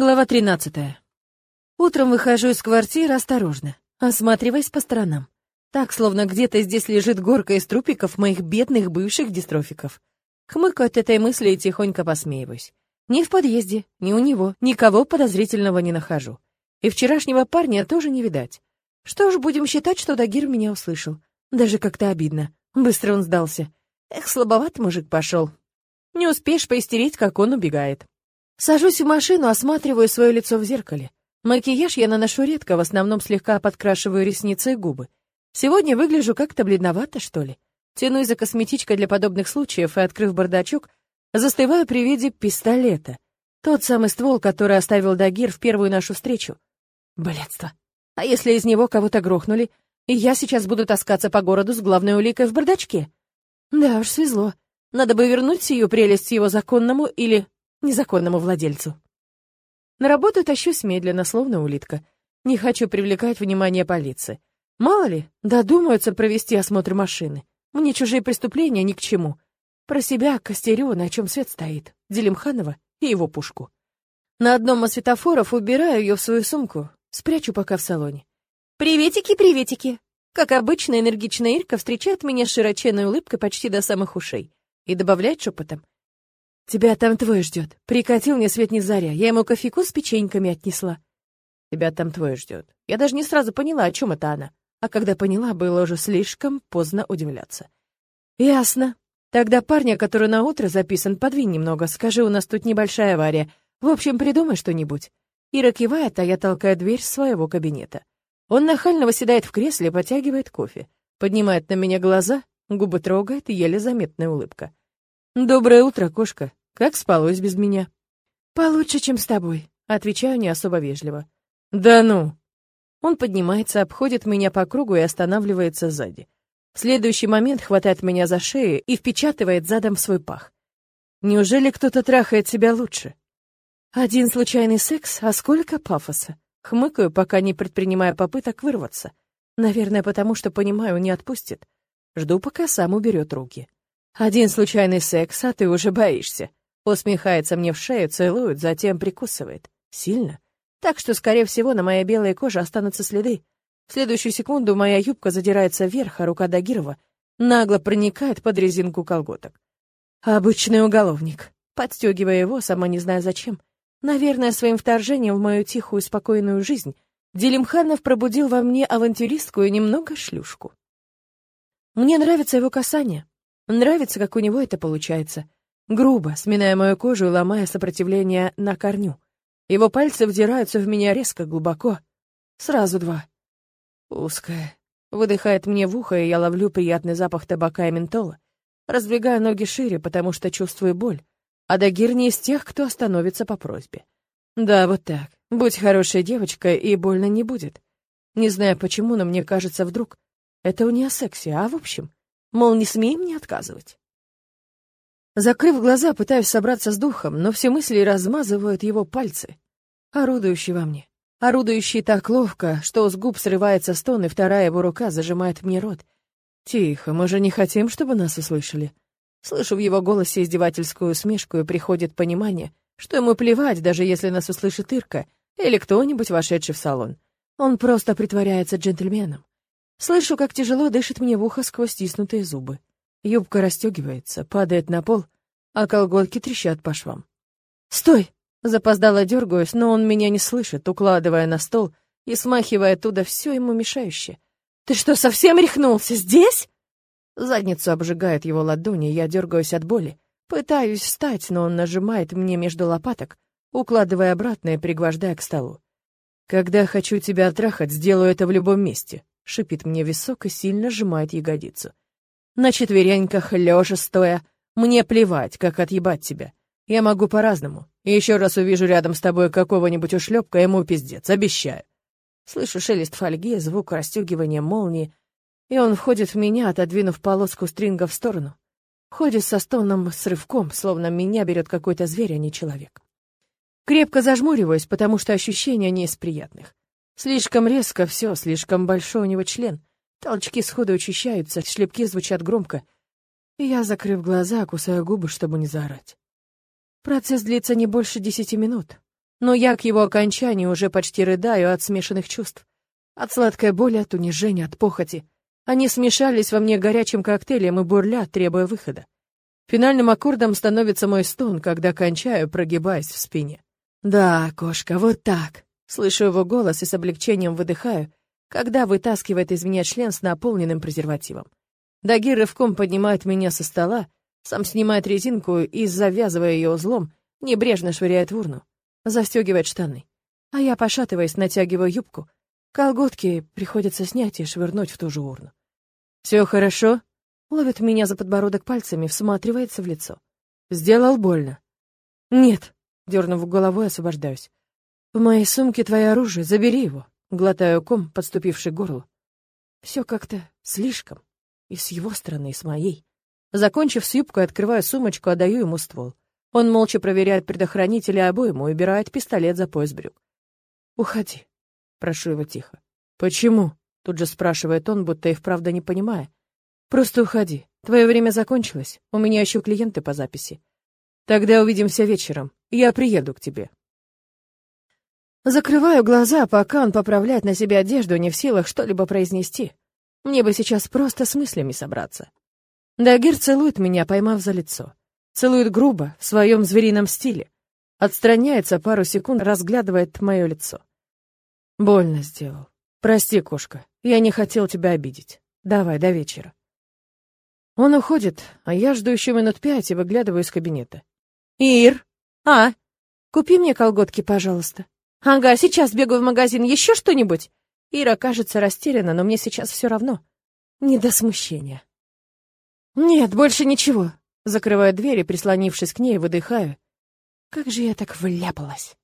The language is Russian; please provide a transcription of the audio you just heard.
Глава 13. Утром выхожу из квартиры осторожно, осматриваясь по сторонам. Так, словно где-то здесь лежит горка из трупиков моих бедных бывших дистрофиков. Хмыкаю от этой мысли и тихонько посмеиваюсь. Ни в подъезде, ни у него, никого подозрительного не нахожу. И вчерашнего парня тоже не видать. Что ж, будем считать, что Дагир меня услышал. Даже как-то обидно. Быстро он сдался. Эх, слабоват мужик пошел. Не успеешь поистерить, как он убегает. Сажусь в машину, осматриваю свое лицо в зеркале. Макияж я наношу редко, в основном слегка подкрашиваю ресницы и губы. Сегодня выгляжу как-то бледновато, что ли. Тянусь за косметичкой для подобных случаев и, открыв бардачок, застываю при виде пистолета. Тот самый ствол, который оставил Дагир в первую нашу встречу. Блядство. А если из него кого-то грохнули, и я сейчас буду таскаться по городу с главной уликой в бардачке? Да уж, свезло. Надо бы вернуть сию прелесть его законному или незаконному владельцу. На работу тащусь медленно, словно улитка. Не хочу привлекать внимание полиции. Мало ли, додумаются провести осмотр машины. Мне чужие преступления ни к чему. Про себя костерю, на чем свет стоит, Делимханова и его пушку. На одном из светофоров убираю ее в свою сумку, спрячу пока в салоне. «Приветики, приветики!» Как обычно, энергичная Ирка встречает меня широченной улыбкой почти до самых ушей и добавляет шепотом. «Тебя там твой ждет. Прикатил мне свет не заря. Я ему кофейку с печеньками отнесла». «Тебя там твой ждет». Я даже не сразу поняла, о чем это она. А когда поняла, было уже слишком поздно удивляться. «Ясно. Тогда парня, который на утро записан, подвинь немного. Скажи, у нас тут небольшая авария. В общем, придумай что-нибудь». Ира кивает, а я толкаю дверь своего кабинета. Он нахально выседает в кресле, потягивает кофе. Поднимает на меня глаза, губы трогает, еле заметная улыбка. «Доброе утро, кошка. Как спалось без меня? Получше, чем с тобой, отвечаю не особо вежливо. Да ну. Он поднимается, обходит меня по кругу и останавливается сзади. В следующий момент хватает меня за шею и впечатывает задом в свой пах. Неужели кто-то трахает себя лучше? Один случайный секс, а сколько пафоса? Хмыкаю, пока не предпринимая попыток вырваться. Наверное, потому что понимаю, не отпустит. Жду, пока сам уберет руки. Один случайный секс, а ты уже боишься. Усмехается мне в шею, целует, затем прикусывает. Сильно. Так что, скорее всего, на моей белой коже останутся следы. В следующую секунду моя юбка задирается вверх, а рука Дагирова нагло проникает под резинку колготок. Обычный уголовник. Подстегивая его, сама не зная зачем. Наверное, своим вторжением в мою тихую, спокойную жизнь Делимханов пробудил во мне авантюристку и немного шлюшку. Мне нравится его касание. Нравится, как у него это получается. Грубо, сминая мою кожу и ломая сопротивление на корню. Его пальцы вдираются в меня резко, глубоко. Сразу два. Узкая. Выдыхает мне в ухо, и я ловлю приятный запах табака и ментола. Раздвигаю ноги шире, потому что чувствую боль. А Дагир не из тех, кто остановится по просьбе. Да, вот так. Будь хорошей девочкой, и больно не будет. Не знаю почему, но мне кажется вдруг. Это у нее сексе, а в общем. Мол, не смей мне отказывать. Закрыв глаза, пытаюсь собраться с духом, но все мысли размазывают его пальцы, орудующие во мне. Орудующий так ловко, что с губ срывается стон, и вторая его рука зажимает мне рот. «Тихо, мы же не хотим, чтобы нас услышали». Слышу в его голосе издевательскую усмешку, и приходит понимание, что ему плевать, даже если нас услышит Ирка или кто-нибудь, вошедший в салон. Он просто притворяется джентльменом. Слышу, как тяжело дышит мне в ухо сквозь стиснутые зубы. Юбка расстегивается, падает на пол, а колготки трещат по швам. «Стой!» Запоздало дергаюсь, но он меня не слышит, укладывая на стол и смахивая оттуда все ему мешающее. «Ты что, совсем рехнулся? Здесь?» Задницу обжигает его ладони, я дергаюсь от боли. Пытаюсь встать, но он нажимает мне между лопаток, укладывая обратно и пригвождая к столу. «Когда хочу тебя трахать, сделаю это в любом месте», — шипит мне висок и сильно сжимает ягодицу. На четвереньках, лежа, стоя. Мне плевать, как отъебать тебя. Я могу по-разному. Еще раз увижу рядом с тобой какого-нибудь ушлепка, ему пиздец, обещаю. Слышу шелест фольги, звук расстегивания молнии, и он входит в меня, отодвинув полоску стринга в сторону. Ходит со стоном с рывком, словно меня берет какой-то зверь, а не человек. Крепко зажмуриваюсь, потому что ощущения не из приятных. Слишком резко все, слишком большой у него член. Толчки сходу учащаются, шлепки звучат громко. И я, закрыв глаза, кусаю губы, чтобы не заорать. Процесс длится не больше десяти минут. Но я к его окончанию уже почти рыдаю от смешанных чувств. От сладкой боли, от унижения, от похоти. Они смешались во мне горячим коктейлем и бурлят, требуя выхода. Финальным аккордом становится мой стон, когда кончаю, прогибаясь в спине. «Да, кошка, вот так!» Слышу его голос и с облегчением выдыхаю, когда вытаскивает из меня член с наполненным презервативом. Дагир рывком поднимает меня со стола, сам снимает резинку и, завязывая ее узлом, небрежно швыряет в урну. Застегивает штаны. А я, пошатываясь, натягиваю юбку. Колготки приходится снять и швырнуть в ту же урну. «Все хорошо?» Ловит меня за подбородок пальцами, всматривается в лицо. «Сделал больно?» «Нет», — дернув головой, освобождаюсь. «В моей сумке твое оружие, забери его». Глотаю ком, подступивший к горлу. Все как-то слишком. И с его стороны, и с моей. Закончив с юбкой, открываю сумочку, отдаю ему ствол. Он молча проверяет предохранители обойму и убирает пистолет за пояс брюк. «Уходи», — прошу его тихо. «Почему?» — тут же спрашивает он, будто и вправду не понимая. «Просто уходи. Твое время закончилось. У меня еще клиенты по записи. Тогда увидимся вечером. Я приеду к тебе». Закрываю глаза, пока он поправляет на себе одежду, не в силах что-либо произнести. Мне бы сейчас просто с мыслями собраться. Дагир целует меня, поймав за лицо. Целует грубо, в своем зверином стиле. Отстраняется пару секунд, разглядывает мое лицо. Больно сделал. Прости, кошка, я не хотел тебя обидеть. Давай, до вечера. Он уходит, а я жду еще минут пять и выглядываю из кабинета. «Ир! А, купи мне колготки, пожалуйста». «Ага, сейчас бегаю в магазин. Еще что-нибудь?» Ира кажется растеряна, но мне сейчас все равно. Не до смущения. «Нет, больше ничего». Закрываю дверь и, прислонившись к ней, выдыхаю. Как же я так вляпалась?